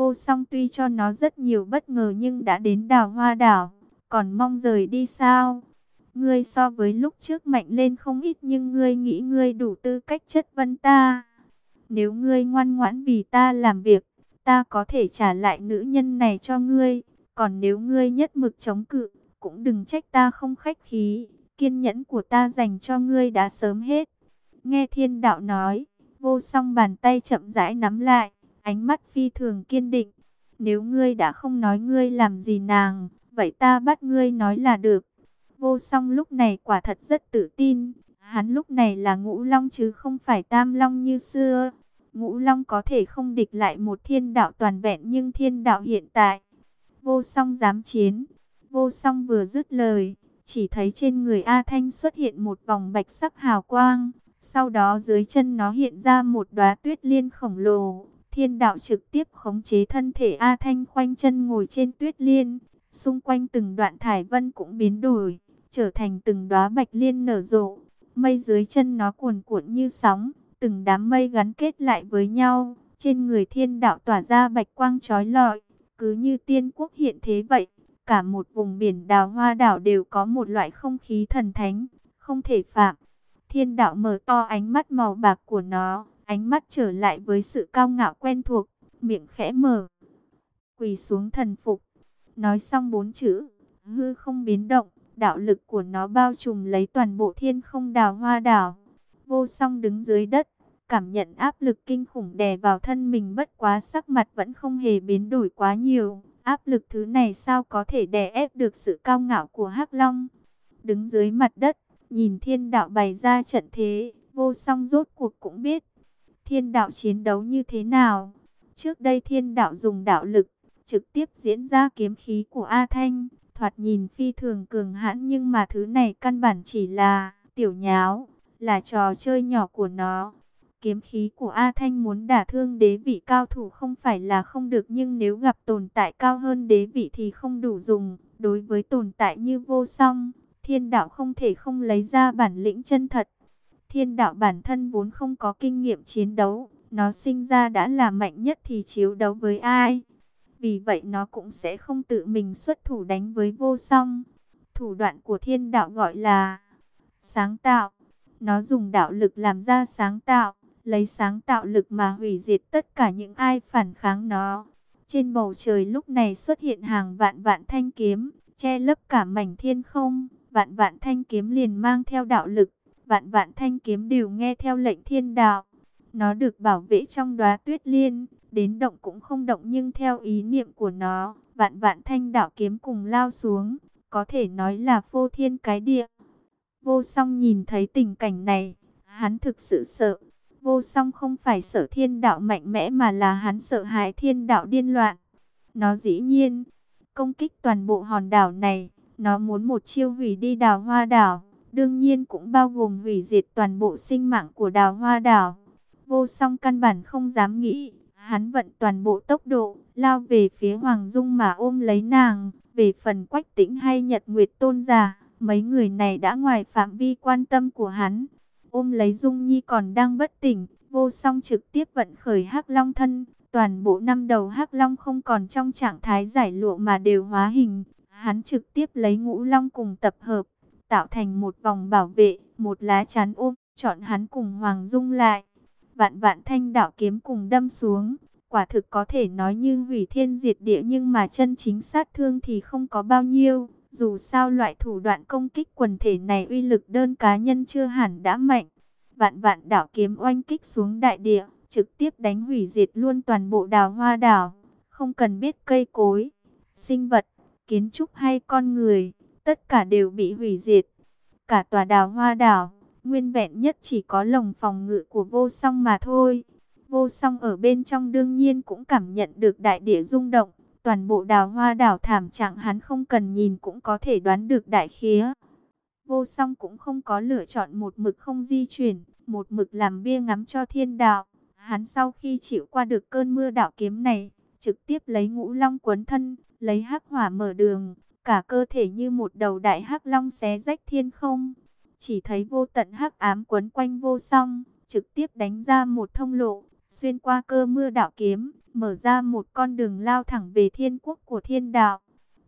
Vô song tuy cho nó rất nhiều bất ngờ nhưng đã đến đào hoa đảo, còn mong rời đi sao? Ngươi so với lúc trước mạnh lên không ít nhưng ngươi nghĩ ngươi đủ tư cách chất vấn ta. Nếu ngươi ngoan ngoãn vì ta làm việc, ta có thể trả lại nữ nhân này cho ngươi. Còn nếu ngươi nhất mực chống cự, cũng đừng trách ta không khách khí. Kiên nhẫn của ta dành cho ngươi đã sớm hết. Nghe thiên đạo nói, vô song bàn tay chậm rãi nắm lại, ánh mắt phi thường kiên định. Nếu ngươi đã không nói ngươi làm gì nàng, vậy ta bắt ngươi nói là được. Vô song lúc này quả thật rất tự tin. Hắn lúc này là ngũ long chứ không phải tam long như xưa. Ngũ long có thể không địch lại một thiên đạo toàn vẹn nhưng thiên đạo hiện tại. Vô song dám chiến. Vô song vừa dứt lời. Chỉ thấy trên người A Thanh xuất hiện một vòng bạch sắc hào quang. Sau đó dưới chân nó hiện ra một đóa tuyết liên khổng lồ. Thiên đạo trực tiếp khống chế thân thể A Thanh khoanh chân ngồi trên tuyết liên. Xung quanh từng đoạn thải vân cũng biến đổi trở thành từng đóa bạch liên nở rộ. Mây dưới chân nó cuồn cuộn như sóng, từng đám mây gắn kết lại với nhau, trên người thiên đạo tỏa ra bạch quang trói lọi, cứ như tiên quốc hiện thế vậy. Cả một vùng biển đào hoa đảo đều có một loại không khí thần thánh, không thể phạm. Thiên đạo mở to ánh mắt màu bạc của nó, ánh mắt trở lại với sự cao ngạo quen thuộc, miệng khẽ mở. Quỳ xuống thần phục, nói xong bốn chữ, hư không biến động, đạo lực của nó bao trùm lấy toàn bộ thiên không đào hoa đảo. Vô song đứng dưới đất, cảm nhận áp lực kinh khủng đè vào thân mình bất quá sắc mặt vẫn không hề biến đổi quá nhiều. Áp lực thứ này sao có thể đè ép được sự cao ngạo của hắc Long. Đứng dưới mặt đất, nhìn thiên đạo bày ra trận thế, vô song rốt cuộc cũng biết. Thiên đạo chiến đấu như thế nào? Trước đây thiên đạo dùng đạo lực, trực tiếp diễn ra kiếm khí của A Thanh thoạt nhìn phi thường cường hãn nhưng mà thứ này căn bản chỉ là tiểu nháo, là trò chơi nhỏ của nó. Kiếm khí của A Thanh muốn đả thương đế vị cao thủ không phải là không được nhưng nếu gặp tồn tại cao hơn đế vị thì không đủ dùng. Đối với tồn tại như vô song, thiên đạo không thể không lấy ra bản lĩnh chân thật. Thiên đạo bản thân vốn không có kinh nghiệm chiến đấu, nó sinh ra đã là mạnh nhất thì chiếu đấu với ai. Vì vậy nó cũng sẽ không tự mình xuất thủ đánh với vô song. Thủ đoạn của thiên đạo gọi là sáng tạo. Nó dùng đạo lực làm ra sáng tạo, lấy sáng tạo lực mà hủy diệt tất cả những ai phản kháng nó. Trên bầu trời lúc này xuất hiện hàng vạn vạn thanh kiếm, che lấp cả mảnh thiên không. Vạn vạn thanh kiếm liền mang theo đạo lực, vạn vạn thanh kiếm đều nghe theo lệnh thiên đạo. Nó được bảo vệ trong đóa tuyết liên, đến động cũng không động nhưng theo ý niệm của nó, vạn vạn thanh đạo kiếm cùng lao xuống, có thể nói là phô thiên cái địa. Vô song nhìn thấy tình cảnh này, hắn thực sự sợ. Vô song không phải sợ thiên đạo mạnh mẽ mà là hắn sợ hãi thiên đạo điên loạn. Nó dĩ nhiên, công kích toàn bộ hòn đảo này, nó muốn một chiêu hủy đi đào hoa đảo. Đương nhiên cũng bao gồm hủy diệt toàn bộ sinh mạng của đào hoa đảo. Vô song căn bản không dám nghĩ, Hắn vận toàn bộ tốc độ, lao về phía Hoàng Dung mà ôm lấy nàng. Về phần quách tĩnh hay nhật nguyệt tôn giả, mấy người này đã ngoài phạm vi quan tâm của hắn. Ôm lấy Dung Nhi còn đang bất tỉnh, vô song trực tiếp vận khởi hắc long thân. Toàn bộ năm đầu hắc long không còn trong trạng thái giải lụa mà đều hóa hình. Hắn trực tiếp lấy ngũ long cùng tập hợp, tạo thành một vòng bảo vệ, một lá chắn ôm, chọn hắn cùng Hoàng Dung lại vạn vạn thanh đạo kiếm cùng đâm xuống. Quả thực có thể nói như hủy thiên diệt địa nhưng mà chân chính sát thương thì không có bao nhiêu. Dù sao loại thủ đoạn công kích quần thể này uy lực đơn cá nhân chưa hẳn đã mạnh. Vạn vạn đảo kiếm oanh kích xuống đại địa, trực tiếp đánh hủy diệt luôn toàn bộ đào hoa đảo. Không cần biết cây cối, sinh vật, kiến trúc hay con người, tất cả đều bị hủy diệt. Cả tòa đào hoa đảo Nguyên vẹn nhất chỉ có lồng phòng ngự của vô song mà thôi. Vô song ở bên trong đương nhiên cũng cảm nhận được đại địa rung động. Toàn bộ đào hoa đảo thảm trạng hắn không cần nhìn cũng có thể đoán được đại khía. Vô song cũng không có lựa chọn một mực không di chuyển, một mực làm bia ngắm cho thiên đạo. Hắn sau khi chịu qua được cơn mưa đạo kiếm này, trực tiếp lấy ngũ long quấn thân, lấy hắc hỏa mở đường, cả cơ thể như một đầu đại hắc long xé rách thiên không chỉ thấy vô tận hắc ám quấn quanh vô song, trực tiếp đánh ra một thông lộ, xuyên qua cơ mưa đạo kiếm, mở ra một con đường lao thẳng về thiên quốc của thiên đạo.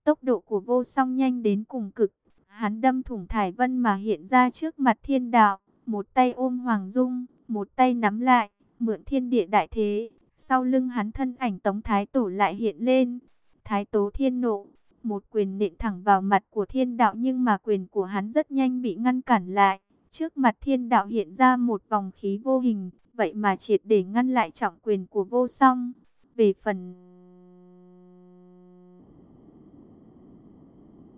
Tốc độ của vô song nhanh đến cùng cực, hắn đâm thủng thải vân mà hiện ra trước mặt thiên đạo, một tay ôm Hoàng Dung, một tay nắm lại, mượn thiên địa đại thế. Sau lưng hắn thân ảnh Tống Thái Tổ lại hiện lên, Thái Tố Thiên nộ, một quyền nện thẳng vào mặt của thiên đạo nhưng mà quyền của hắn rất nhanh bị ngăn cản lại. Trước mặt thiên đạo hiện ra một vòng khí vô hình, vậy mà triệt để ngăn lại trọng quyền của vô song. Về phần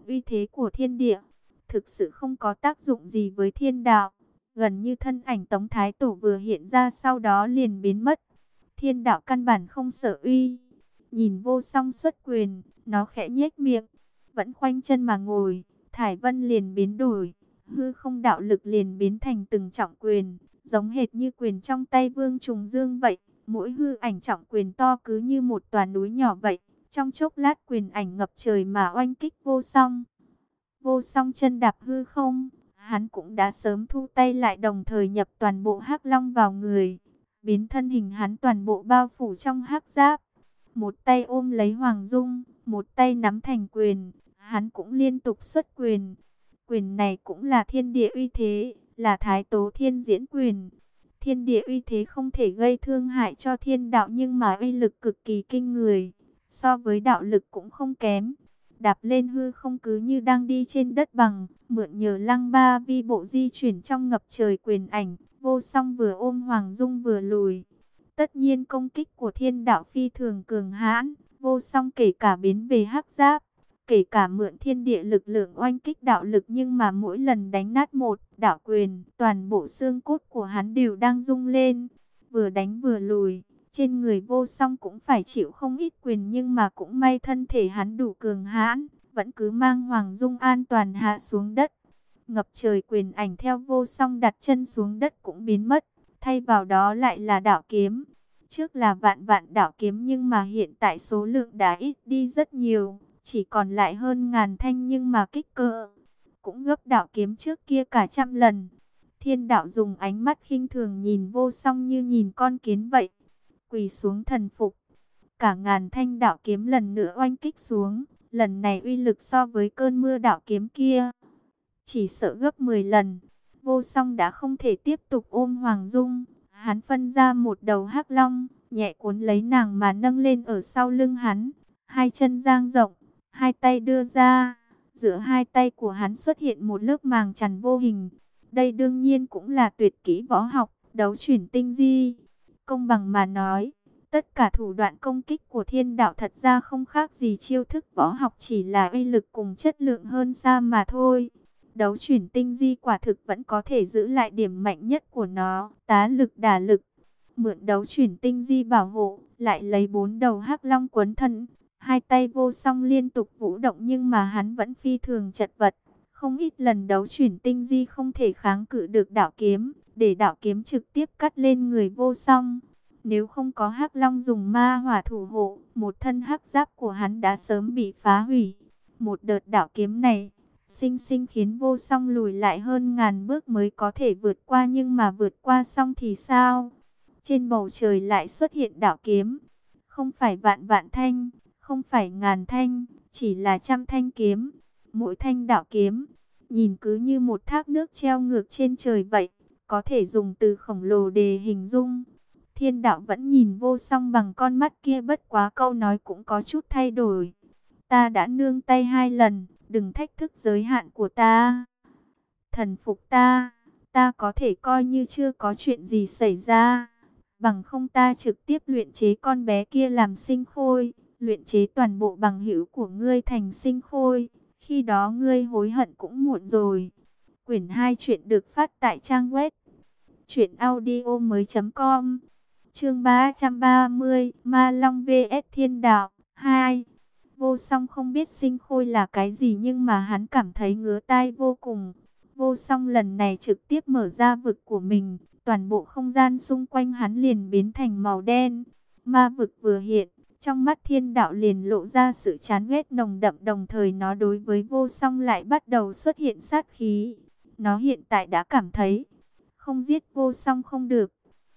uy thế của thiên địa, thực sự không có tác dụng gì với thiên đạo. Gần như thân ảnh Tống Thái Tổ vừa hiện ra sau đó liền biến mất. Thiên đạo căn bản không sợ uy. Nhìn vô song xuất quyền, nó khẽ nhếch miệng, vẫn khoanh chân mà ngồi. Thải Vân liền biến đổi, hư không đạo lực liền biến thành từng trọng quyền, giống hệt như quyền trong tay Vương Trùng Dương vậy. Mỗi hư ảnh trọng quyền to cứ như một tòa núi nhỏ vậy. Trong chốc lát quyền ảnh ngập trời mà oanh kích vô song. Vô song chân đạp hư không, hắn cũng đã sớm thu tay lại đồng thời nhập toàn bộ hắc long vào người. Biến thân hình hắn toàn bộ bao phủ trong hắc giáp. Một tay ôm lấy Hoàng Dung, một tay nắm thành quyền. Hắn cũng liên tục xuất quyền. Quyền này cũng là thiên địa uy thế, là thái tố thiên diễn quyền. Thiên địa uy thế không thể gây thương hại cho thiên đạo nhưng mà uy lực cực kỳ kinh người. So với đạo lực cũng không kém. Đạp lên hư không cứ như đang đi trên đất bằng, mượn nhờ lăng ba vi bộ di chuyển trong ngập trời quyền ảnh, vô song vừa ôm Hoàng Dung vừa lùi. Tất nhiên công kích của thiên đạo phi thường cường hãn, vô song kể cả biến về hắc giáp, kể cả mượn thiên địa lực lượng oanh kích đạo lực nhưng mà mỗi lần đánh nát một đạo quyền, toàn bộ xương cốt của hắn đều đang rung lên, vừa đánh vừa lùi. Trên người vô song cũng phải chịu không ít quyền nhưng mà cũng may thân thể hắn đủ cường hãn, vẫn cứ mang Hoàng Dung an toàn hạ xuống đất. Ngập trời quyền ảnh theo vô song đặt chân xuống đất cũng biến mất, thay vào đó lại là đạo kiếm. Trước là vạn vạn đạo kiếm nhưng mà hiện tại số lượng đã ít đi rất nhiều, chỉ còn lại hơn ngàn thanh nhưng mà kích cỡ cũng gấp đạo kiếm trước kia cả trăm lần. Thiên đạo dùng ánh mắt khinh thường nhìn vô song như nhìn con kiến vậy quỳ xuống thần phục. Cả ngàn thanh đạo kiếm lần nữa oanh kích xuống, lần này uy lực so với cơn mưa đạo kiếm kia. Chỉ sợ gấp 10 lần, vô song đã không thể tiếp tục ôm Hoàng Dung. Hắn phân ra một đầu hắc long, nhẹ cuốn lấy nàng mà nâng lên ở sau lưng hắn. Hai chân giang rộng, hai tay đưa ra. Giữa hai tay của hắn xuất hiện một lớp màng chằn vô hình. Đây đương nhiên cũng là tuyệt kỹ võ học, đấu chuyển tinh di. Công bằng mà nói, tất cả thủ đoạn công kích của thiên đạo thật ra không khác gì chiêu thức võ học chỉ là uy lực cùng chất lượng hơn xa mà thôi. Đấu chuyển tinh di quả thực vẫn có thể giữ lại điểm mạnh nhất của nó, tá lực đả lực. Mượn đấu chuyển tinh di bảo hộ, lại lấy bốn đầu hắc long quấn thân. Hai tay vô song liên tục vũ động nhưng mà hắn vẫn phi thường chật vật. Không ít lần đấu chuyển tinh di không thể kháng cự được đạo kiếm, để đạo kiếm trực tiếp cắt lên người vô song. Nếu không có hắc long dùng ma hỏa thủ hộ, một thân hắc giáp của hắn đã sớm bị phá hủy. Một đợt đạo kiếm này, sinh sinh khiến vô song lùi lại hơn ngàn bước mới có thể vượt qua nhưng mà vượt qua xong thì sao? Trên bầu trời lại xuất hiện đạo kiếm, không phải vạn vạn thanh, không phải ngàn thanh, chỉ là trăm thanh kiếm. Mỗi thanh đạo kiếm, nhìn cứ như một thác nước treo ngược trên trời vậy có thể dùng từ khổng lồ để hình dung. Thiên đạo vẫn nhìn vô song bằng con mắt kia bất quá câu nói cũng có chút thay đổi. Ta đã nương tay hai lần, đừng thách thức giới hạn của ta. Thần phục ta, ta có thể coi như chưa có chuyện gì xảy ra. Bằng không ta trực tiếp luyện chế con bé kia làm sinh khôi, luyện chế toàn bộ bằng hữu của ngươi thành sinh khôi. Khi đó ngươi hối hận cũng muộn rồi. Quyển 2 chuyện được phát tại trang web truyệnaudiomoi.com. Chương 330, Ma Long VS Thiên Đạo 2. Vô Song không biết sinh khôi là cái gì nhưng mà hắn cảm thấy ngứa tai vô cùng. Vô Song lần này trực tiếp mở ra vực của mình, toàn bộ không gian xung quanh hắn liền biến thành màu đen. Ma vực vừa hiện, trong mắt thiên đạo liền lộ ra sự chán ghét nồng đậm đồng thời nó đối với vô song lại bắt đầu xuất hiện sát khí. Nó hiện tại đã cảm thấy, không giết vô song không được.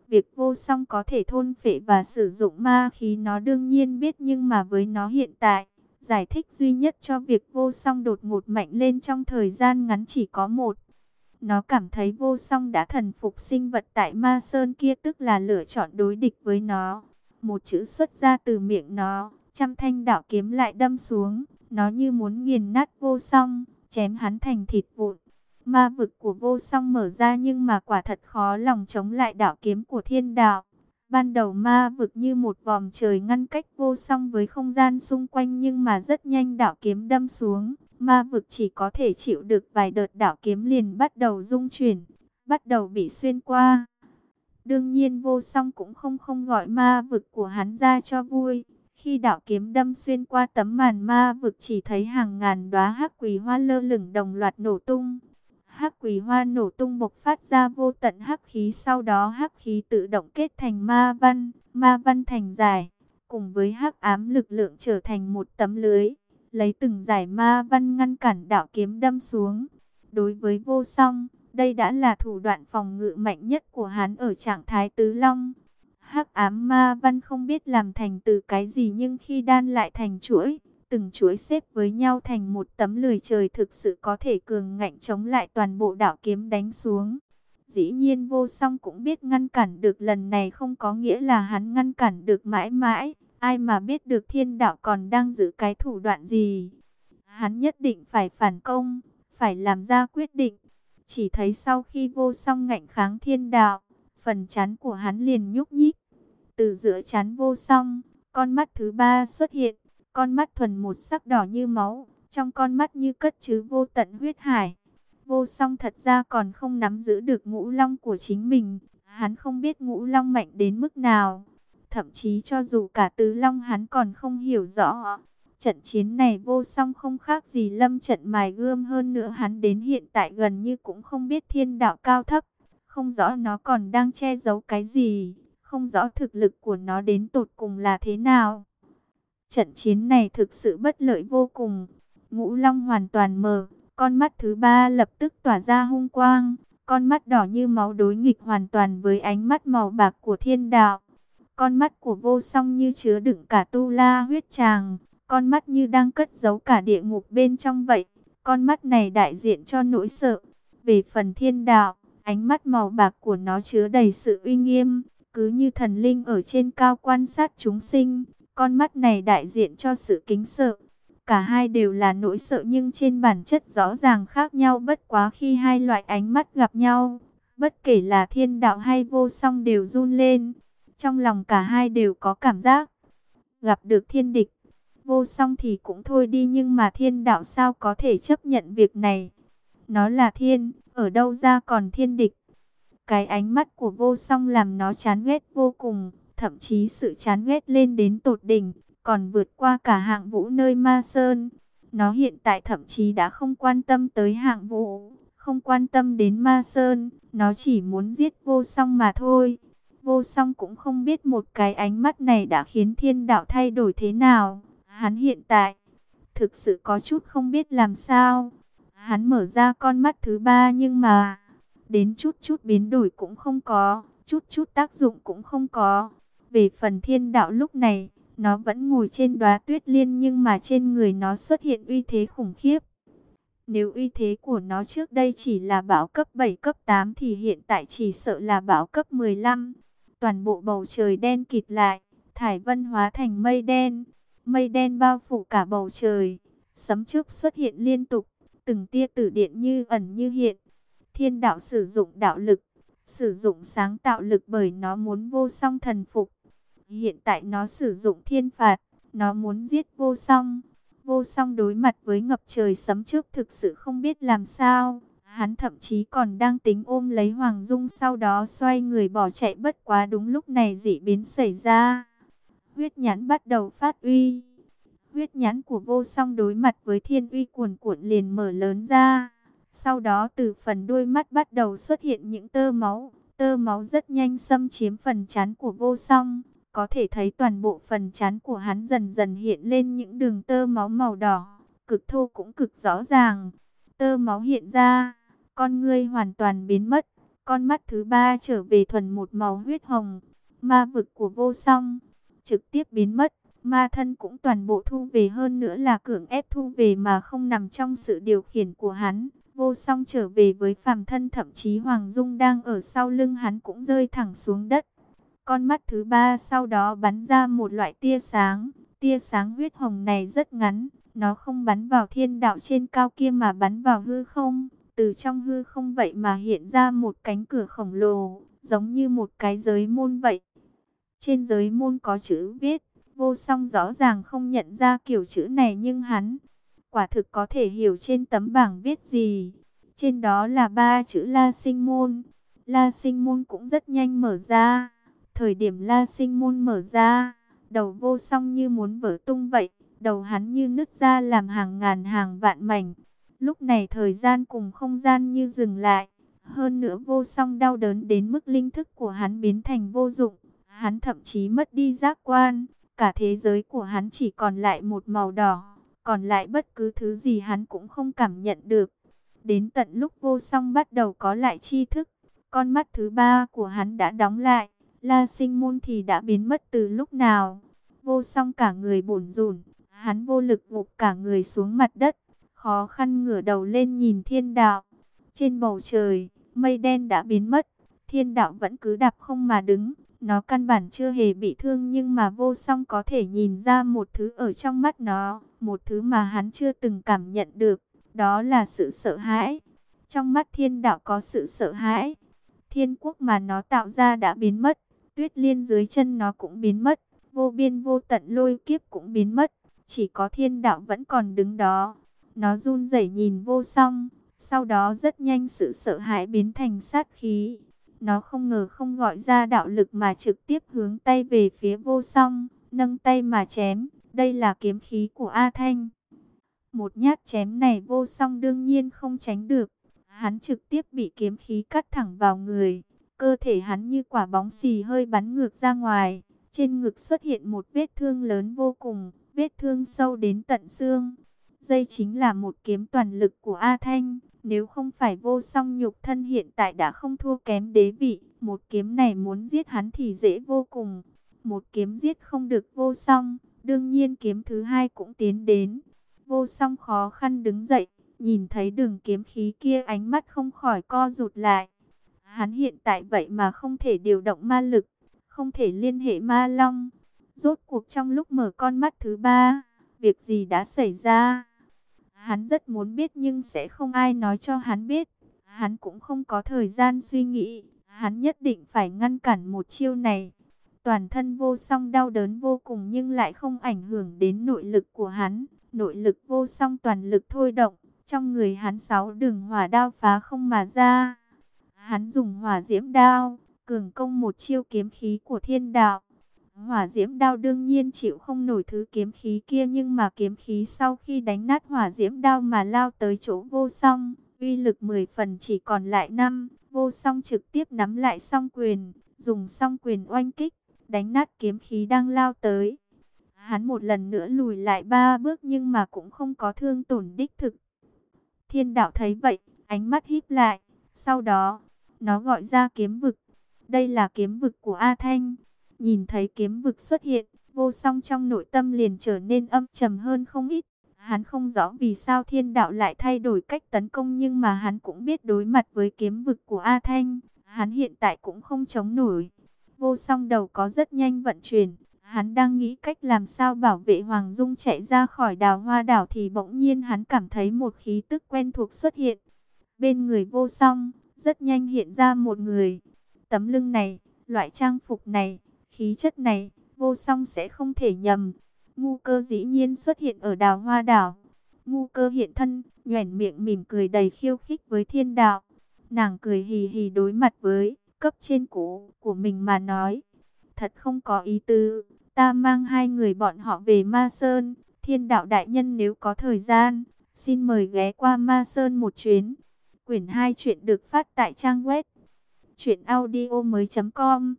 Việc vô song có thể thôn phệ và sử dụng ma khí nó đương nhiên biết nhưng mà với nó hiện tại, giải thích duy nhất cho việc vô song đột ngột mạnh lên trong thời gian ngắn chỉ có một. Nó cảm thấy vô song đã thần phục sinh vật tại ma sơn kia tức là lựa chọn đối địch với nó. Một chữ xuất ra từ miệng nó, trăm thanh đạo kiếm lại đâm xuống, nó như muốn nghiền nát vô song, chém hắn thành thịt vụn. Ma vực của vô song mở ra nhưng mà quả thật khó lòng chống lại đạo kiếm của thiên đạo. Ban đầu ma vực như một vòm trời ngăn cách vô song với không gian xung quanh nhưng mà rất nhanh đạo kiếm đâm xuống. Ma vực chỉ có thể chịu được vài đợt đạo kiếm liền bắt đầu rung chuyển, bắt đầu bị xuyên qua. Đương nhiên vô song cũng không không gọi ma vực của hắn ra cho vui. Khi đạo kiếm đâm xuyên qua tấm màn ma vực chỉ thấy hàng ngàn đóa hắc quỳ hoa lơ lửng đồng loạt nổ tung hắc quỳ hoa nổ tung bộc phát ra vô tận hắc khí, sau đó hắc khí tự động kết thành ma văn, ma văn thành giải, cùng với hắc ám lực lượng trở thành một tấm lưới, lấy từng giải ma văn ngăn cản đạo kiếm đâm xuống. Đối với vô song, đây đã là thủ đoạn phòng ngự mạnh nhất của hắn ở trạng thái tứ long. Hắc ám ma văn không biết làm thành từ cái gì nhưng khi đan lại thành chuỗi, từng chuỗi xếp với nhau thành một tấm lười trời thực sự có thể cường ngạnh chống lại toàn bộ đạo kiếm đánh xuống. Dĩ nhiên vô song cũng biết ngăn cản được lần này không có nghĩa là hắn ngăn cản được mãi mãi. Ai mà biết được thiên đạo còn đang giữ cái thủ đoạn gì. Hắn nhất định phải phản công, phải làm ra quyết định. Chỉ thấy sau khi vô song ngạnh kháng thiên đạo, phần chán của hắn liền nhúc nhích. Từ giữa chán vô song, con mắt thứ ba xuất hiện con mắt thuần một sắc đỏ như máu, trong con mắt như cất chứa vô tận huyết hải. Vô song thật ra còn không nắm giữ được ngũ long của chính mình, hắn không biết ngũ long mạnh đến mức nào. Thậm chí cho dù cả tứ long hắn còn không hiểu rõ. Trận chiến này vô song không khác gì lâm trận mài gươm hơn nữa hắn đến hiện tại gần như cũng không biết thiên đạo cao thấp. Không rõ nó còn đang che giấu cái gì, không rõ thực lực của nó đến tột cùng là thế nào. Trận chiến này thực sự bất lợi vô cùng. Ngũ Long hoàn toàn mở, con mắt thứ ba lập tức tỏa ra hung quang. Con mắt đỏ như máu đối nghịch hoàn toàn với ánh mắt màu bạc của thiên đạo. Con mắt của vô song như chứa đựng cả tu la huyết tràng. Con mắt như đang cất giấu cả địa ngục bên trong vậy. Con mắt này đại diện cho nỗi sợ. Về phần thiên đạo, ánh mắt màu bạc của nó chứa đầy sự uy nghiêm. Cứ như thần linh ở trên cao quan sát chúng sinh con mắt này đại diện cho sự kính sợ. Cả hai đều là nỗi sợ nhưng trên bản chất rõ ràng khác nhau bất quá khi hai loại ánh mắt gặp nhau. Bất kể là thiên đạo hay vô song đều run lên. Trong lòng cả hai đều có cảm giác. Gặp được thiên địch. Vô song thì cũng thôi đi nhưng mà thiên đạo sao có thể chấp nhận việc này. Nó là thiên, ở đâu ra còn thiên địch. Cái ánh mắt của vô song làm nó chán ghét vô cùng thậm chí sự chán ghét lên đến tột đỉnh, còn vượt qua cả hạng vũ nơi ma sơn. Nó hiện tại thậm chí đã không quan tâm tới hạng vũ, không quan tâm đến ma sơn, nó chỉ muốn giết vô song mà thôi. Vô song cũng không biết một cái ánh mắt này đã khiến thiên đạo thay đổi thế nào. Hắn hiện tại, thực sự có chút không biết làm sao. Hắn mở ra con mắt thứ ba nhưng mà, đến chút chút biến đổi cũng không có, chút chút tác dụng cũng không có. Về phần thiên đạo lúc này, nó vẫn ngồi trên đóa tuyết liên nhưng mà trên người nó xuất hiện uy thế khủng khiếp. Nếu uy thế của nó trước đây chỉ là bão cấp 7 cấp 8 thì hiện tại chỉ sợ là bão cấp 15. Toàn bộ bầu trời đen kịt lại, thải vân hóa thành mây đen. Mây đen bao phủ cả bầu trời, sấm chớp xuất hiện liên tục, từng tia tử điện như ẩn như hiện. Thiên đạo sử dụng đạo lực, sử dụng sáng tạo lực bởi nó muốn vô song thần phục. Hiện tại nó sử dụng thiên phạt, nó muốn giết vô song. Vô song đối mặt với ngập trời sấm trước thực sự không biết làm sao. Hắn thậm chí còn đang tính ôm lấy Hoàng Dung sau đó xoay người bỏ chạy bất quá đúng lúc này dị biến xảy ra. Huyết nhãn bắt đầu phát uy. Huyết nhãn của vô song đối mặt với thiên uy cuồn cuộn liền mở lớn ra. Sau đó từ phần đôi mắt bắt đầu xuất hiện những tơ máu. Tơ máu rất nhanh xâm chiếm phần chán của vô song. Có thể thấy toàn bộ phần chán của hắn dần dần hiện lên những đường tơ máu màu đỏ, cực thô cũng cực rõ ràng. Tơ máu hiện ra, con ngươi hoàn toàn biến mất, Con mắt thứ ba trở về thuần một màu huyết hồng, ma vực của vô song, trực tiếp biến mất. Ma thân cũng toàn bộ thu về hơn nữa là cưỡng ép thu về mà không nằm trong sự điều khiển của hắn. Vô song trở về với phàm thân thậm chí Hoàng Dung đang ở sau lưng hắn cũng rơi thẳng xuống đất. Con mắt thứ ba sau đó bắn ra một loại tia sáng. Tia sáng huyết hồng này rất ngắn, nó không bắn vào thiên đạo trên cao kia mà bắn vào hư không. Từ trong hư không vậy mà hiện ra một cánh cửa khổng lồ, giống như một cái giới môn vậy. Trên giới môn có chữ viết, vô song rõ ràng không nhận ra kiểu chữ này nhưng hắn quả thực có thể hiểu trên tấm bảng viết gì. Trên đó là ba chữ La Sinh Môn. La Sinh Môn cũng rất nhanh mở ra. Thời điểm La Sinh Môn mở ra, đầu vô song như muốn vỡ tung vậy. Đầu hắn như nứt ra làm hàng ngàn hàng vạn mảnh. Lúc này thời gian cùng không gian như dừng lại. Hơn nữa vô song đau đớn đến mức linh thức của hắn biến thành vô dụng. Hắn thậm chí mất đi giác quan. Cả thế giới của hắn chỉ còn lại một màu đỏ. Còn lại bất cứ thứ gì hắn cũng không cảm nhận được. Đến tận lúc vô song bắt đầu có lại tri thức. Con mắt thứ ba của hắn đã đóng lại. La sinh môn thì đã biến mất từ lúc nào. Vô song cả người bổn rùn. Hắn vô lực gục cả người xuống mặt đất. Khó khăn ngửa đầu lên nhìn thiên đạo. Trên bầu trời, mây đen đã biến mất. Thiên đạo vẫn cứ đạp không mà đứng. Nó căn bản chưa hề bị thương nhưng mà vô song có thể nhìn ra một thứ ở trong mắt nó. Một thứ mà hắn chưa từng cảm nhận được. Đó là sự sợ hãi. Trong mắt thiên đạo có sự sợ hãi. Thiên quốc mà nó tạo ra đã biến mất. Tuyết liên dưới chân nó cũng biến mất. Vô biên vô tận lôi kiếp cũng biến mất. Chỉ có thiên đạo vẫn còn đứng đó. Nó run rẩy nhìn vô song. Sau đó rất nhanh sự sợ hãi biến thành sát khí. Nó không ngờ không gọi ra đạo lực mà trực tiếp hướng tay về phía vô song. Nâng tay mà chém. Đây là kiếm khí của A Thanh. Một nhát chém này vô song đương nhiên không tránh được. Hắn trực tiếp bị kiếm khí cắt thẳng vào người. Cơ thể hắn như quả bóng xì hơi bắn ngược ra ngoài. Trên ngực xuất hiện một vết thương lớn vô cùng. Vết thương sâu đến tận xương. Đây chính là một kiếm toàn lực của A Thanh. Nếu không phải vô song nhục thân hiện tại đã không thua kém đế vị. Một kiếm này muốn giết hắn thì dễ vô cùng. Một kiếm giết không được vô song. Đương nhiên kiếm thứ hai cũng tiến đến. Vô song khó khăn đứng dậy. Nhìn thấy đường kiếm khí kia ánh mắt không khỏi co rụt lại. Hắn hiện tại vậy mà không thể điều động ma lực. Không thể liên hệ ma long. Rốt cuộc trong lúc mở con mắt thứ ba. Việc gì đã xảy ra? Hắn rất muốn biết nhưng sẽ không ai nói cho hắn biết. Hắn cũng không có thời gian suy nghĩ. Hắn nhất định phải ngăn cản một chiêu này. Toàn thân vô song đau đớn vô cùng nhưng lại không ảnh hưởng đến nội lực của hắn. Nội lực vô song toàn lực thôi động. Trong người hắn sáu đường hỏa đao phá không mà ra. Hắn dùng hỏa diễm đao, cường công một chiêu kiếm khí của thiên đạo. Hỏa diễm đao đương nhiên chịu không nổi thứ kiếm khí kia nhưng mà kiếm khí sau khi đánh nát hỏa diễm đao mà lao tới chỗ vô song, uy lực 10 phần chỉ còn lại 5, vô song trực tiếp nắm lại song quyền, dùng song quyền oanh kích, đánh nát kiếm khí đang lao tới. Hắn một lần nữa lùi lại ba bước nhưng mà cũng không có thương tổn đích thực. Thiên đạo thấy vậy, ánh mắt híp lại, sau đó, nó gọi ra kiếm vực. Đây là kiếm vực của A Thanh. Nhìn thấy kiếm vực xuất hiện, vô song trong nội tâm liền trở nên âm trầm hơn không ít. Hắn không rõ vì sao thiên đạo lại thay đổi cách tấn công nhưng mà hắn cũng biết đối mặt với kiếm vực của A Thanh. Hắn hiện tại cũng không chống nổi. Vô song đầu có rất nhanh vận chuyển. Hắn đang nghĩ cách làm sao bảo vệ Hoàng Dung chạy ra khỏi đào hoa đảo thì bỗng nhiên hắn cảm thấy một khí tức quen thuộc xuất hiện. Bên người vô song, rất nhanh hiện ra một người. Tấm lưng này, loại trang phục này, khí chất này, vô song sẽ không thể nhầm. Ngu cơ dĩ nhiên xuất hiện ở đào hoa đảo. Ngu cơ hiện thân, nhoẻn miệng mỉm cười đầy khiêu khích với thiên đạo. Nàng cười hì hì đối mặt với cấp trên cũ của mình mà nói. Thật không có ý tư, ta mang hai người bọn họ về Ma Sơn. Thiên đạo đại nhân nếu có thời gian, xin mời ghé qua Ma Sơn một chuyến. Quyển 2 chuyện được phát tại trang web chuyện audio mới.com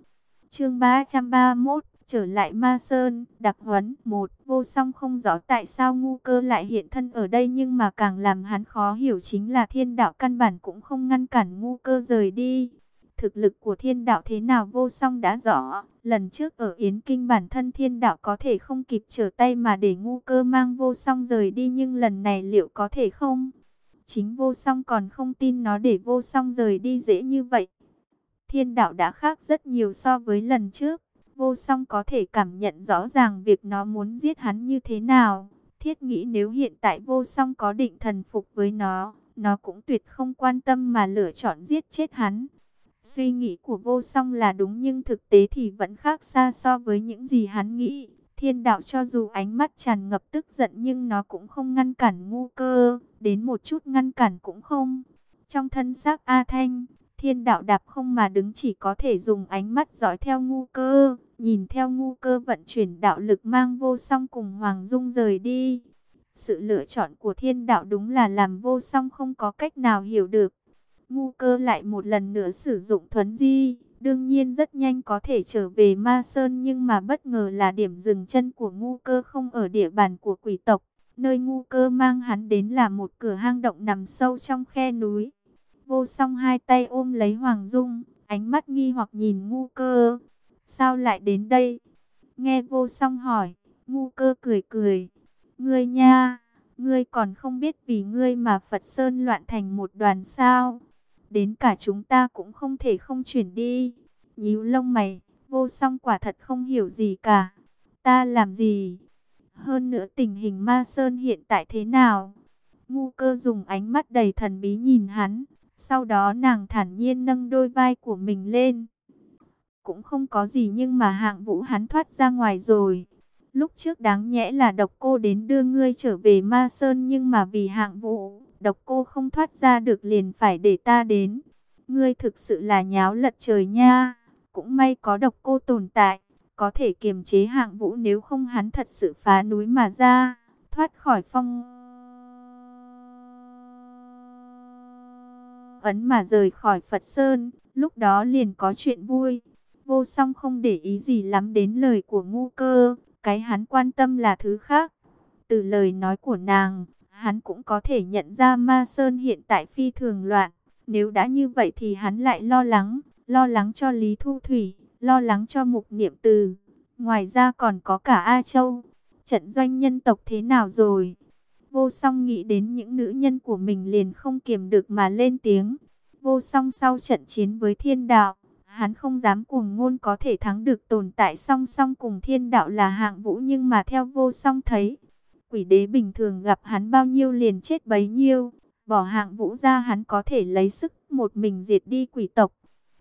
Chương 331, trở lại Ma Sơn, đặc huấn, một vô song không rõ tại sao ngu cơ lại hiện thân ở đây nhưng mà càng làm hắn khó hiểu chính là thiên đạo căn bản cũng không ngăn cản ngu cơ rời đi. Thực lực của thiên đạo thế nào vô song đã rõ. Lần trước ở Yến Kinh bản thân thiên đạo có thể không kịp trở tay mà để ngu cơ mang vô song rời đi. Nhưng lần này liệu có thể không? Chính vô song còn không tin nó để vô song rời đi dễ như vậy. Thiên đạo đã khác rất nhiều so với lần trước. Vô song có thể cảm nhận rõ ràng việc nó muốn giết hắn như thế nào. Thiết nghĩ nếu hiện tại vô song có định thần phục với nó, nó cũng tuyệt không quan tâm mà lựa chọn giết chết hắn. Suy nghĩ của vô song là đúng nhưng thực tế thì vẫn khác xa so với những gì hắn nghĩ. Thiên đạo cho dù ánh mắt tràn ngập tức giận nhưng nó cũng không ngăn cản ngu cơ, đến một chút ngăn cản cũng không. Trong thân xác A Thanh, thiên đạo đạp không mà đứng chỉ có thể dùng ánh mắt dõi theo ngu cơ, nhìn theo ngu cơ vận chuyển đạo lực mang vô song cùng Hoàng Dung rời đi. Sự lựa chọn của thiên đạo đúng là làm vô song không có cách nào hiểu được. Ngu cơ lại một lần nữa sử dụng thuấn di, đương nhiên rất nhanh có thể trở về Ma Sơn nhưng mà bất ngờ là điểm dừng chân của ngu cơ không ở địa bàn của quỷ tộc. Nơi ngu cơ mang hắn đến là một cửa hang động nằm sâu trong khe núi. Vô song hai tay ôm lấy Hoàng Dung, ánh mắt nghi hoặc nhìn ngu cơ. Sao lại đến đây? Nghe vô song hỏi, ngu cơ cười cười. Ngươi nha, ngươi còn không biết vì ngươi mà Phật Sơn loạn thành một đoàn sao? Đến cả chúng ta cũng không thể không chuyển đi. Nhíu lông mày, vô song quả thật không hiểu gì cả. Ta làm gì? Hơn nữa tình hình ma sơn hiện tại thế nào? Ngu cơ dùng ánh mắt đầy thần bí nhìn hắn. Sau đó nàng thản nhiên nâng đôi vai của mình lên. Cũng không có gì nhưng mà hạng vũ hắn thoát ra ngoài rồi. Lúc trước đáng nhẽ là độc cô đến đưa ngươi trở về ma sơn nhưng mà vì hạng vũ, độc cô không thoát ra được liền phải để ta đến. Ngươi thực sự là nháo lật trời nha. Cũng may có độc cô tồn tại, có thể kiềm chế hạng vũ nếu không hắn thật sự phá núi mà ra, thoát khỏi phong... Ấn mà rời khỏi Phật Sơn, lúc đó liền có chuyện vui. Vô song không để ý gì lắm đến lời của ngu cơ, cái hắn quan tâm là thứ khác. Từ lời nói của nàng, hắn cũng có thể nhận ra Ma Sơn hiện tại phi thường loạn. Nếu đã như vậy thì hắn lại lo lắng, lo lắng cho Lý Thu Thủy, lo lắng cho Mục Niệm Từ. Ngoài ra còn có cả A Châu. Trận doanh nhân tộc thế nào rồi? Vô song nghĩ đến những nữ nhân của mình liền không kiềm được mà lên tiếng. Vô song sau trận chiến với thiên đạo, hắn không dám cuồng ngôn có thể thắng được tồn tại song song cùng thiên đạo là hạng vũ nhưng mà theo vô song thấy, quỷ đế bình thường gặp hắn bao nhiêu liền chết bấy nhiêu, bỏ hạng vũ ra hắn có thể lấy sức một mình diệt đi quỷ tộc.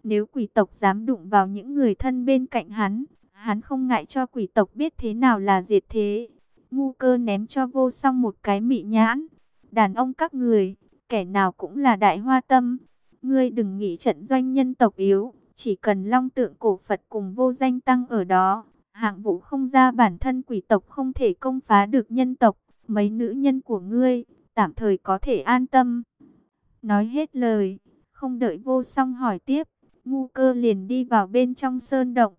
Nếu quỷ tộc dám đụng vào những người thân bên cạnh hắn, hắn không ngại cho quỷ tộc biết thế nào là diệt thế. Ngu cơ ném cho vô song một cái mị nhãn. Đàn ông các người, kẻ nào cũng là đại hoa tâm. Ngươi đừng nghĩ trận doanh nhân tộc yếu, chỉ cần long tượng cổ Phật cùng vô danh tăng ở đó, hạng vũ không ra bản thân quỷ tộc không thể công phá được nhân tộc, mấy nữ nhân của ngươi, tạm thời có thể an tâm. Nói hết lời, không đợi vô song hỏi tiếp, ngu cơ liền đi vào bên trong sơn động.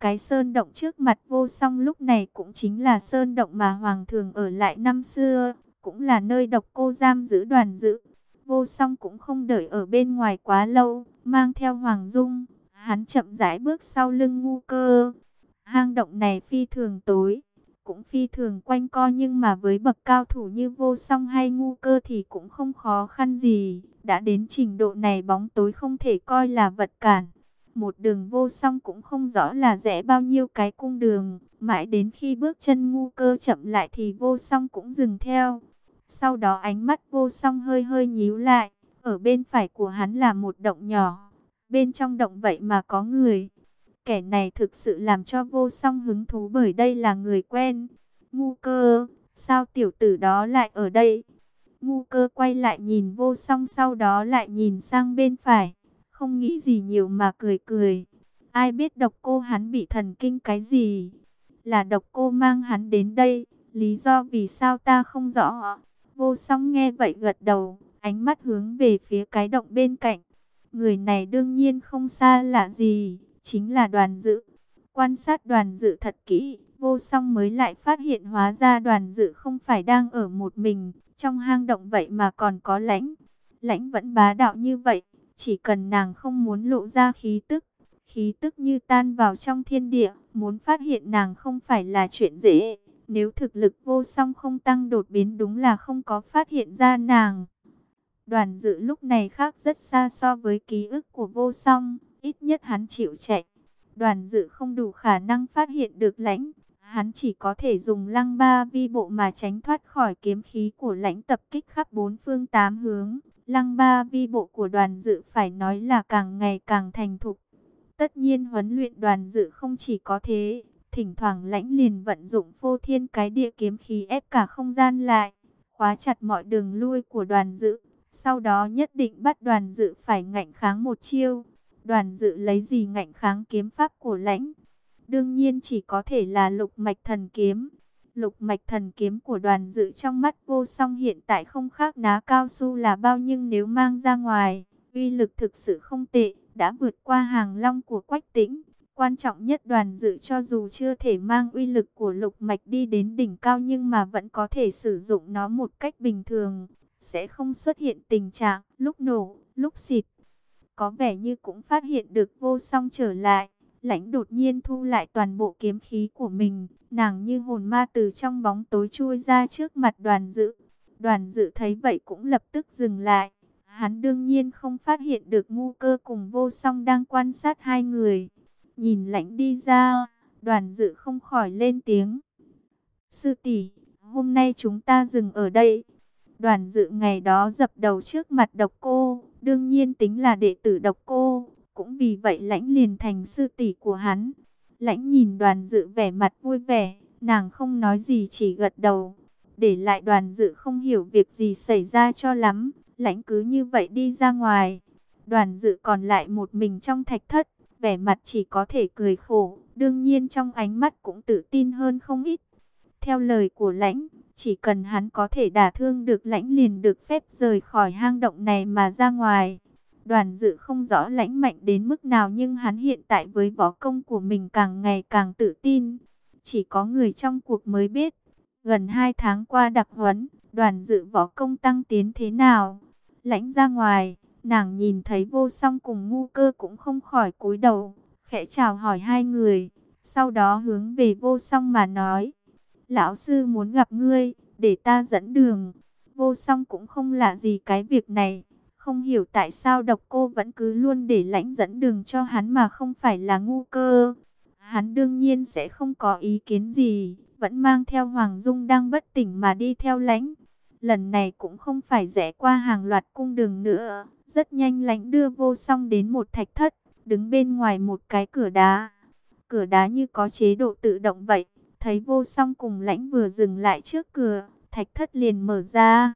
Cái sơn động trước mặt vô song lúc này cũng chính là sơn động mà Hoàng thường ở lại năm xưa, cũng là nơi độc cô giam giữ đoàn dự. Vô song cũng không đợi ở bên ngoài quá lâu, mang theo Hoàng Dung, Hắn chậm rãi bước sau lưng ngu cơ. Hang động này phi thường tối, cũng phi thường quanh co nhưng mà với bậc cao thủ như vô song hay ngu cơ thì cũng không khó khăn gì. Đã đến trình độ này bóng tối không thể coi là vật cản. Một đường vô song cũng không rõ là rẽ bao nhiêu cái cung đường. Mãi đến khi bước chân ngu cơ chậm lại thì vô song cũng dừng theo. Sau đó ánh mắt vô song hơi hơi nhíu lại. Ở bên phải của hắn là một động nhỏ Bên trong động vậy mà có người. Kẻ này thực sự làm cho vô song hứng thú bởi đây là người quen. Ngu cơ, sao tiểu tử đó lại ở đây? Ngu cơ quay lại nhìn vô song sau đó lại nhìn sang bên phải. Không nghĩ gì nhiều mà cười cười. Ai biết độc cô hắn bị thần kinh cái gì? Là độc cô mang hắn đến đây. Lý do vì sao ta không rõ. Vô song nghe vậy gật đầu. Ánh mắt hướng về phía cái động bên cạnh. Người này đương nhiên không xa lạ gì, chính là đoàn dự. Quan sát đoàn dự thật kỹ, vô song mới lại phát hiện hóa ra đoàn dự không phải đang ở một mình, trong hang động vậy mà còn có lãnh. Lãnh vẫn bá đạo như vậy, Chỉ cần nàng không muốn lộ ra khí tức, khí tức như tan vào trong thiên địa, muốn phát hiện nàng không phải là chuyện dễ. Nếu thực lực vô song không tăng đột biến đúng là không có phát hiện ra nàng. Đoàn dự lúc này khác rất xa so với ký ức của vô song, ít nhất hắn chịu chạy. Đoàn dự không đủ khả năng phát hiện được lãnh, hắn chỉ có thể dùng lăng ba vi bộ mà tránh thoát khỏi kiếm khí của lãnh tập kích khắp bốn phương tám hướng. Lăng ba vi bộ của đoàn dự phải nói là càng ngày càng thành thục. Tất nhiên huấn luyện đoàn dự không chỉ có thế, thỉnh thoảng lãnh liền vận dụng phô thiên cái địa kiếm khí ép cả không gian lại, khóa chặt mọi đường lui của đoàn dự. Sau đó nhất định bắt đoàn dự phải ngạnh kháng một chiêu. Đoàn dự lấy gì ngạnh kháng kiếm pháp của lãnh? Đương nhiên chỉ có thể là lục mạch thần kiếm. Lục mạch thần kiếm của đoàn dự trong mắt vô song hiện tại không khác ná cao su là bao nhưng nếu mang ra ngoài, uy lực thực sự không tệ, đã vượt qua hàng long của quách tĩnh. Quan trọng nhất đoàn dự cho dù chưa thể mang uy lực của lục mạch đi đến đỉnh cao nhưng mà vẫn có thể sử dụng nó một cách bình thường, sẽ không xuất hiện tình trạng lúc nổ, lúc xịt. Có vẻ như cũng phát hiện được vô song trở lại, lãnh đột nhiên thu lại toàn bộ kiếm khí của mình, nàng như hồn ma từ trong bóng tối chui ra trước mặt đoàn dự. Đoàn dự thấy vậy cũng lập tức dừng lại, hắn đương nhiên không phát hiện được ngu cơ cùng vô song đang quan sát hai người. Nhìn lãnh đi ra, đoàn dự không khỏi lên tiếng. Sư tỷ, hôm nay chúng ta dừng ở đây. Đoàn dự ngày đó dập đầu trước mặt độc cô, đương nhiên tính là đệ tử độc cô, cũng vì vậy lãnh liền thành sư tỷ của hắn. Lãnh nhìn đoàn dự vẻ mặt vui vẻ, nàng không nói gì chỉ gật đầu. Để lại đoàn dự không hiểu việc gì xảy ra cho lắm, lãnh cứ như vậy đi ra ngoài. Đoàn dự còn lại một mình trong thạch thất, vẻ mặt chỉ có thể cười khổ, đương nhiên trong ánh mắt cũng tự tin hơn không ít. Theo lời của lãnh, chỉ cần hắn có thể đả thương được lãnh liền được phép rời khỏi hang động này mà ra ngoài. Đoàn dự không rõ lãnh mạnh đến mức nào nhưng hắn hiện tại với võ công của mình càng ngày càng tự tin. Chỉ có người trong cuộc mới biết. Gần 2 tháng qua đặc huấn, đoàn dự võ công tăng tiến thế nào? Lãnh ra ngoài, nàng nhìn thấy vô song cùng ngu cơ cũng không khỏi cúi đầu, khẽ chào hỏi hai người. Sau đó hướng về vô song mà nói, lão sư muốn gặp ngươi, để ta dẫn đường. Vô song cũng không lạ gì cái việc này, không hiểu tại sao độc cô vẫn cứ luôn để lãnh dẫn đường cho hắn mà không phải là ngu cơ. Hắn đương nhiên sẽ không có ý kiến gì, vẫn mang theo Hoàng Dung đang bất tỉnh mà đi theo lãnh. Lần này cũng không phải rẽ qua hàng loạt cung đường nữa, rất nhanh lãnh đưa vô song đến một thạch thất, đứng bên ngoài một cái cửa đá. Cửa đá như có chế độ tự động vậy, thấy vô song cùng lãnh vừa dừng lại trước cửa, thạch thất liền mở ra.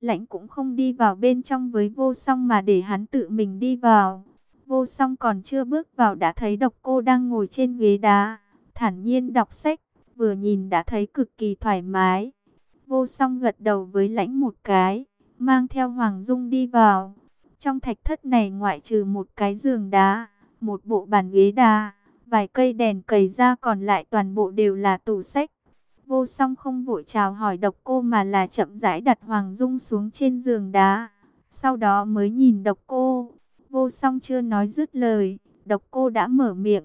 Lãnh cũng không đi vào bên trong với vô song mà để hắn tự mình đi vào. Vô song còn chưa bước vào đã thấy độc cô đang ngồi trên ghế đá, thản nhiên đọc sách, vừa nhìn đã thấy cực kỳ thoải mái. Vô song gật đầu với lãnh một cái, mang theo Hoàng Dung đi vào. Trong thạch thất này ngoại trừ một cái giường đá, một bộ bàn ghế đá, vài cây đèn cầy ra còn lại toàn bộ đều là tủ sách. Vô song không vội chào hỏi độc cô mà là chậm rãi đặt Hoàng Dung xuống trên giường đá. Sau đó mới nhìn độc cô. Vô song chưa nói dứt lời, độc cô đã mở miệng.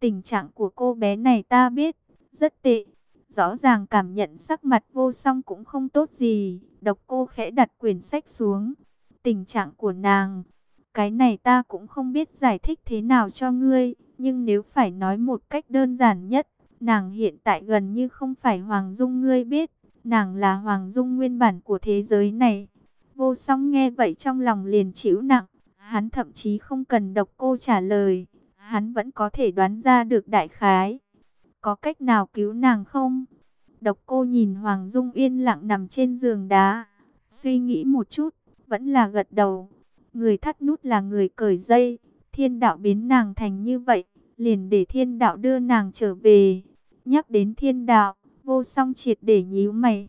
Tình trạng của cô bé này ta biết, rất tệ. Rõ ràng cảm nhận sắc mặt vô song cũng không tốt gì. Độc cô khẽ đặt quyển sách xuống. Tình trạng của nàng, cái này ta cũng không biết giải thích thế nào cho ngươi. Nhưng nếu phải nói một cách đơn giản nhất, Nàng hiện tại gần như không phải Hoàng Dung ngươi biết, nàng là Hoàng Dung nguyên bản của thế giới này. Vô song nghe vậy trong lòng liền chịu nặng, hắn thậm chí không cần độc cô trả lời, hắn vẫn có thể đoán ra được đại khái. Có cách nào cứu nàng không? Độc cô nhìn Hoàng Dung yên lặng nằm trên giường đá, suy nghĩ một chút, vẫn là gật đầu. Người thắt nút là người cởi dây, thiên đạo biến nàng thành như vậy, liền để thiên đạo đưa nàng trở về. Nhắc đến thiên đạo, vô song triệt để nhíu mày.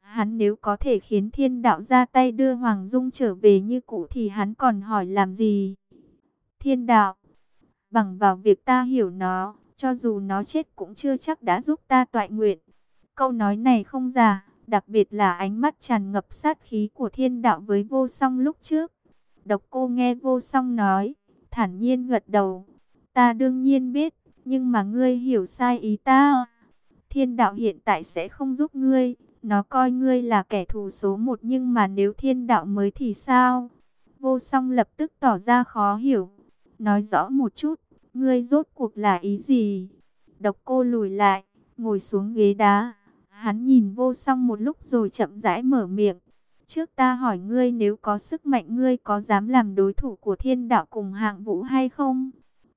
Hắn nếu có thể khiến thiên đạo ra tay đưa Hoàng Dung trở về như cũ thì hắn còn hỏi làm gì? Thiên đạo, bằng vào việc ta hiểu nó, cho dù nó chết cũng chưa chắc đã giúp ta toại nguyện. Câu nói này không giả, đặc biệt là ánh mắt tràn ngập sát khí của thiên đạo với vô song lúc trước. Độc cô nghe vô song nói, thản nhiên gật đầu. Ta đương nhiên biết, nhưng mà ngươi hiểu sai ý ta. Thiên đạo hiện tại sẽ không giúp ngươi, nó coi ngươi là kẻ thù số một nhưng mà nếu thiên đạo mới thì sao? Vô song lập tức tỏ ra khó hiểu. Nói rõ một chút, ngươi rốt cuộc là ý gì? Độc cô lùi lại, ngồi xuống ghế đá. Hắn nhìn vô song một lúc rồi chậm rãi mở miệng. Trước ta hỏi ngươi nếu có sức mạnh ngươi có dám làm đối thủ của thiên đạo cùng hạng vũ hay không?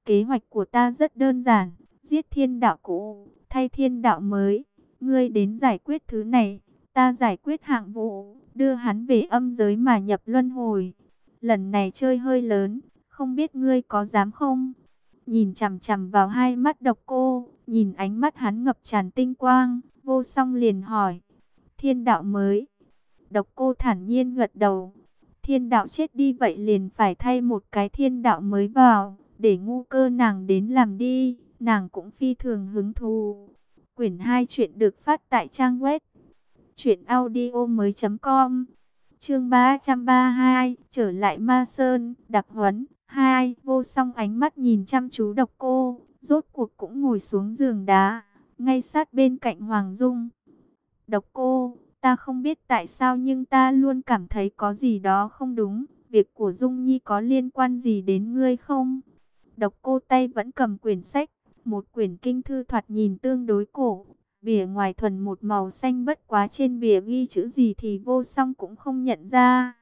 Kế hoạch của ta rất đơn giản, giết thiên đạo cũ, thay thiên đạo mới. Ngươi đến giải quyết thứ này, ta giải quyết hạng vũ, đưa hắn về âm giới mà nhập luân hồi. Lần này chơi hơi lớn, không biết ngươi có dám không? Nhìn chằm chằm vào hai mắt độc cô, nhìn ánh mắt hắn ngập tràn tinh quang, vô song liền hỏi. Thiên đạo mới. Độc cô thản nhiên gật đầu. Thiên đạo chết đi vậy liền phải thay một cái thiên đạo mới vào, để ngu cơ nàng đến làm đi, nàng cũng phi thường hứng thú. Quyển 2 chuyện được phát tại trang web truyệnaudiomoi.com. Chương 332, trở lại Ma Sơn, đặc huấn 2, vô song ánh mắt nhìn chăm chú Độc Cô, rốt cuộc cũng ngồi xuống giường đá, ngay sát bên cạnh Hoàng Dung. Độc Cô, ta không biết tại sao nhưng ta luôn cảm thấy có gì đó không đúng, việc của Dung Nhi có liên quan gì đến ngươi không? Độc Cô tay vẫn cầm quyển sách, một quyển kinh thư thoạt nhìn tương đối cổ, bìa ngoài thuần một màu xanh bất quá trên bìa ghi chữ gì thì vô song cũng không nhận ra.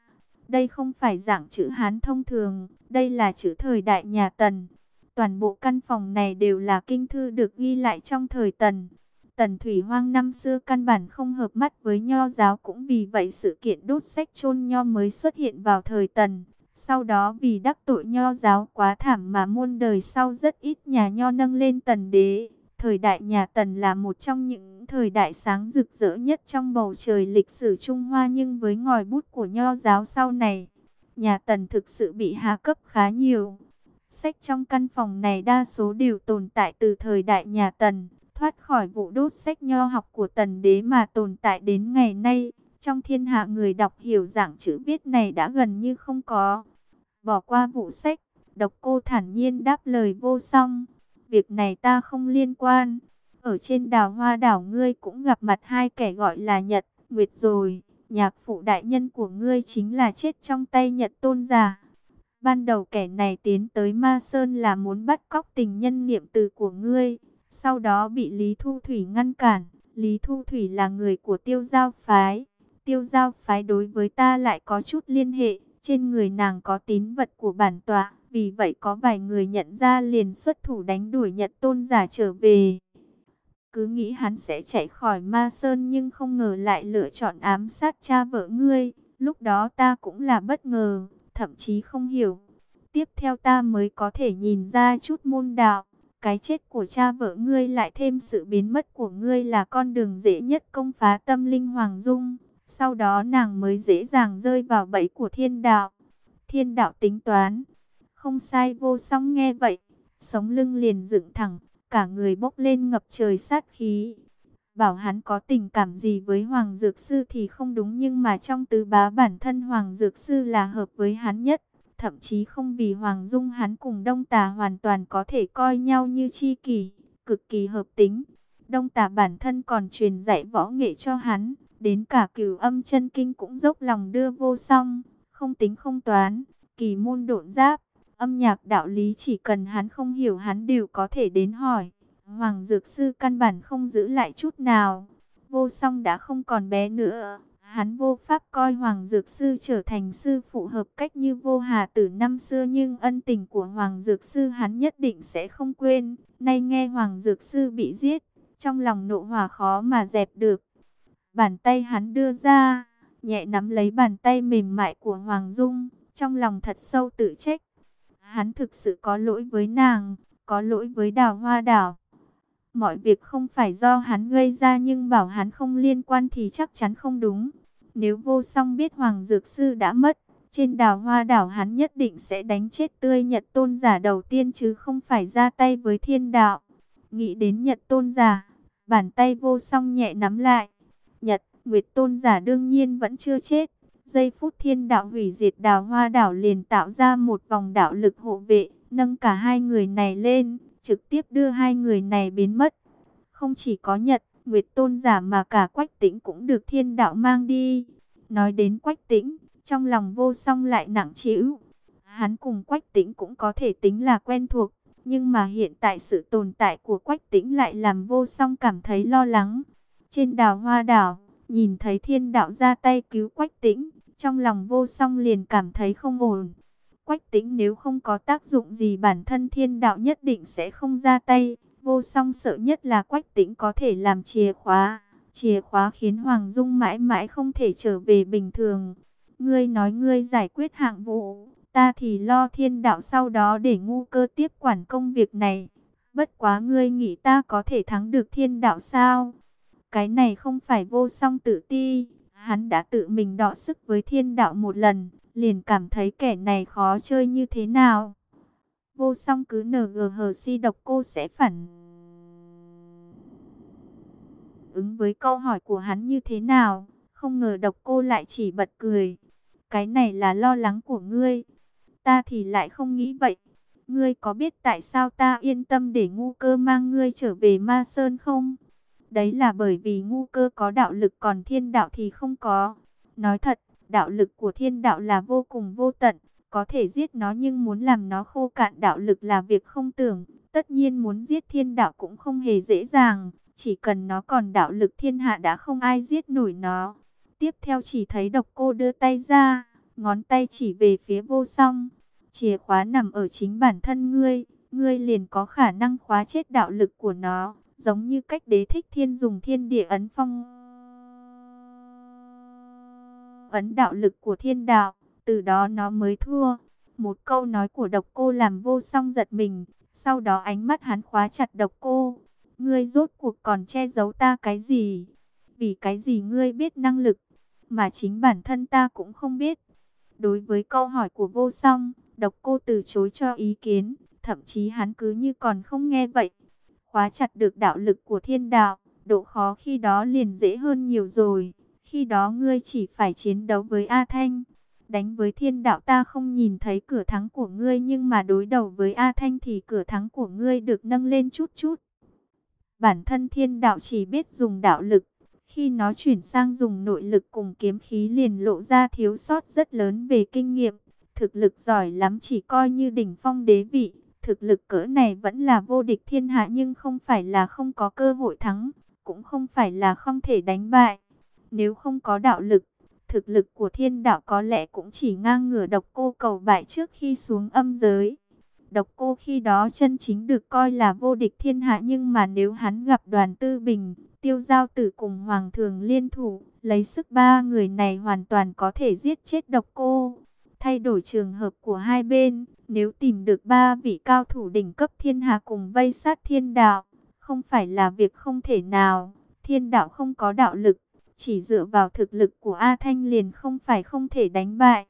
Đây không phải dạng chữ Hán thông thường, đây là chữ thời đại nhà Tần. Toàn bộ căn phòng này đều là kinh thư được ghi lại trong thời Tần. Tần Thủy Hoang năm xưa căn bản không hợp mắt với nho giáo cũng vì vậy sự kiện đốt sách chôn nho mới xuất hiện vào thời Tần. Sau đó vì đắc tội nho giáo quá thảm mà muôn đời sau rất ít nhà nho nâng lên tần đế. Thời đại nhà Tần là một trong những thời đại sáng rực rỡ nhất trong bầu trời lịch sử Trung Hoa nhưng với ngòi bút của nho giáo sau này, nhà Tần thực sự bị hạ cấp khá nhiều. Sách trong căn phòng này đa số đều tồn tại từ thời đại nhà Tần, thoát khỏi vụ đốt sách nho học của Tần đế mà tồn tại đến ngày nay. Trong thiên hạ người đọc hiểu dạng chữ viết này đã gần như không có. Bỏ qua vụ sách, độc cô thản nhiên đáp lời vô song. Việc này ta không liên quan. Ở trên đào hoa đảo ngươi cũng gặp mặt hai kẻ gọi là Nhật, Nguyệt rồi. Nhạc phụ đại nhân của ngươi chính là chết trong tay Nhật tôn giả. Ban đầu kẻ này tiến tới Ma Sơn là muốn bắt cóc tình nhân niệm từ của ngươi. Sau đó bị Lý Thu Thủy ngăn cản. Lý Thu Thủy là người của tiêu giao phái. Tiêu giao phái đối với ta lại có chút liên hệ. Trên người nàng có tín vật của bản tọa. Vì vậy có vài người nhận ra liền xuất thủ đánh đuổi Nhật tôn giả trở về. Cứ nghĩ hắn sẽ chạy khỏi ma sơn nhưng không ngờ lại lựa chọn ám sát cha vợ ngươi. Lúc đó ta cũng là bất ngờ, thậm chí không hiểu. Tiếp theo ta mới có thể nhìn ra chút môn đạo. Cái chết của cha vợ ngươi lại thêm sự biến mất của ngươi là con đường dễ nhất công phá tâm linh Hoàng Dung. Sau đó nàng mới dễ dàng rơi vào bẫy của thiên đạo. Thiên đạo tính toán. Không sai vô song nghe vậy. Sống lưng liền dựng thẳng. Cả người bốc lên ngập trời sát khí. Bảo hắn có tình cảm gì với Hoàng Dược Sư thì không đúng. Nhưng mà trong tứ bá bản thân Hoàng Dược Sư là hợp với hắn nhất. Thậm chí không vì Hoàng Dung hắn cùng Đông Tà hoàn toàn có thể coi nhau như chi kỷ. Cực kỳ hợp tính. Đông Tà bản thân còn truyền dạy võ nghệ cho hắn Đến cả cửu âm chân kinh cũng dốc lòng đưa vô song, không tính không toán, kỳ môn độn giáp, âm nhạc đạo lý chỉ cần hắn không hiểu hắn đều có thể đến hỏi. Hoàng Dược Sư căn bản không giữ lại chút nào, vô song đã không còn bé nữa. Hắn vô pháp coi Hoàng Dược Sư trở thành sư phụ hợp cách như vô hà từ năm xưa nhưng ân tình của Hoàng Dược Sư hắn nhất định sẽ không quên. Nay nghe Hoàng Dược Sư bị giết, trong lòng nộ hòa khó mà dẹp được. Bàn tay hắn đưa ra, nhẹ nắm lấy bàn tay mềm mại của Hoàng Dung, trong lòng thật sâu tự trách. Hắn thực sự có lỗi với nàng, có lỗi với đào hoa đảo. Mọi việc không phải do hắn gây ra nhưng bảo hắn không liên quan thì chắc chắn không đúng. Nếu vô song biết Hoàng Dược Sư đã mất, trên đào hoa đảo hắn nhất định sẽ đánh chết tươi Nhật Tôn giả đầu tiên chứ không phải ra tay với thiên đạo. Nghĩ đến Nhật Tôn giả, bàn tay vô song nhẹ nắm lại. Nhật, Nguyệt Tôn giả đương nhiên vẫn chưa chết. Giây phút thiên đạo hủy diệt đào hoa đảo liền tạo ra một vòng đạo lực hộ vệ, nâng cả hai người này lên, trực tiếp đưa hai người này biến mất. Không chỉ có Nhật, Nguyệt Tôn giả mà cả Quách Tĩnh cũng được thiên đạo mang đi. Nói đến Quách Tĩnh, trong lòng vô song lại nặng trĩu. Hắn cùng Quách Tĩnh cũng có thể tính là quen thuộc, nhưng mà hiện tại sự tồn tại của Quách Tĩnh lại làm vô song cảm thấy lo lắng. Trên đào hoa đảo, nhìn thấy thiên đạo ra tay cứu Quách Tĩnh, trong lòng vô song liền cảm thấy không ổn. Quách Tĩnh nếu không có tác dụng gì bản thân thiên đạo nhất định sẽ không ra tay. Vô song sợ nhất là Quách Tĩnh có thể làm chìa khóa. Chìa khóa khiến Hoàng Dung mãi mãi không thể trở về bình thường. Ngươi nói ngươi giải quyết hạng vụ, ta thì lo thiên đạo sau đó để ngu cơ tiếp quản công việc này. Bất quá ngươi nghĩ ta có thể thắng được thiên đạo sao? Cái này không phải vô song tự ti, hắn đã tự mình đọ sức với thiên đạo một lần, liền cảm thấy kẻ này khó chơi như thế nào. Vô song cứ ngờ si độc cô sẽ phản ứng với câu hỏi của hắn như thế nào, không ngờ độc cô lại chỉ bật cười. Cái này là lo lắng của ngươi, ta thì lại không nghĩ vậy. Ngươi có biết tại sao ta yên tâm để ngu cơ mang ngươi trở về ma sơn không? Đấy là bởi vì ngu cơ có đạo lực còn thiên đạo thì không có. Nói thật, đạo lực của thiên đạo là vô cùng vô tận. Có thể giết nó nhưng muốn làm nó khô cạn đạo lực là việc không tưởng. Tất nhiên muốn giết thiên đạo cũng không hề dễ dàng. Chỉ cần nó còn đạo lực thiên hạ đã không ai giết nổi nó. Tiếp theo chỉ thấy độc cô đưa tay ra, ngón tay chỉ về phía vô song. Chìa khóa nằm ở chính bản thân ngươi, ngươi liền có khả năng khóa chết đạo lực của nó giống như cách đế thích thiên dùng thiên địa ấn phong. Ấn đạo lực của thiên đạo, từ đó nó mới thua. Một câu nói của độc cô làm vô song giật mình, sau đó ánh mắt hắn khóa chặt độc cô. Ngươi rốt cuộc còn che giấu ta cái gì? Vì cái gì ngươi biết năng lực, mà chính bản thân ta cũng không biết. Đối với câu hỏi của vô song, độc cô từ chối cho ý kiến, thậm chí hắn cứ như còn không nghe vậy khóa chặt được đạo lực của thiên đạo, độ khó khi đó liền dễ hơn nhiều rồi. Khi đó ngươi chỉ phải chiến đấu với A Thanh. Đánh với thiên đạo ta không nhìn thấy cửa thắng của ngươi nhưng mà đối đầu với A Thanh thì cửa thắng của ngươi được nâng lên chút chút. Bản thân thiên đạo chỉ biết dùng đạo lực. Khi nó chuyển sang dùng nội lực cùng kiếm khí liền lộ ra thiếu sót rất lớn về kinh nghiệm. Thực lực giỏi lắm chỉ coi như đỉnh phong đế vị Thực lực cỡ này vẫn là vô địch thiên hạ nhưng không phải là không có cơ hội thắng, cũng không phải là không thể đánh bại. Nếu không có đạo lực, thực lực của thiên đạo có lẽ cũng chỉ ngang ngửa độc cô cầu bại trước khi xuống âm giới. Độc cô khi đó chân chính được coi là vô địch thiên hạ nhưng mà nếu hắn gặp đoàn tư bình, tiêu giao tử cùng hoàng thường liên thủ, lấy sức ba người này hoàn toàn có thể giết chết độc cô thay đổi trường hợp của hai bên. Nếu tìm được ba vị cao thủ đỉnh cấp thiên hạ cùng vây sát thiên đạo, không phải là việc không thể nào. Thiên đạo không có đạo lực, chỉ dựa vào thực lực của A Thanh liền không phải không thể đánh bại.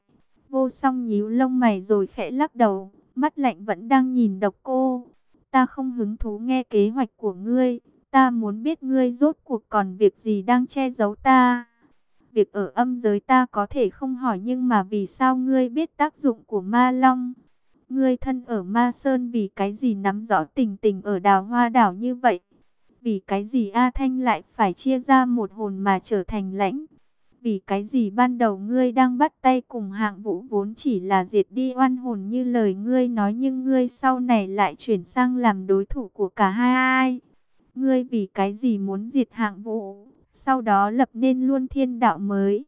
Vô song nhíu lông mày rồi khẽ lắc đầu, mắt lạnh vẫn đang nhìn độc cô. Ta không hứng thú nghe kế hoạch của ngươi, ta muốn biết ngươi rốt cuộc còn việc gì đang che giấu ta. Việc ở âm giới ta có thể không hỏi nhưng mà vì sao ngươi biết tác dụng của ma long? Ngươi thân ở ma sơn vì cái gì nắm rõ tình tình ở đào hoa đảo như vậy? Vì cái gì A Thanh lại phải chia ra một hồn mà trở thành lãnh? Vì cái gì ban đầu ngươi đang bắt tay cùng hạng vũ vốn chỉ là diệt đi oan hồn như lời ngươi nói nhưng ngươi sau này lại chuyển sang làm đối thủ của cả hai ai? Ngươi vì cái gì muốn diệt hạng vũ? sau đó lập nên luôn thiên đạo mới.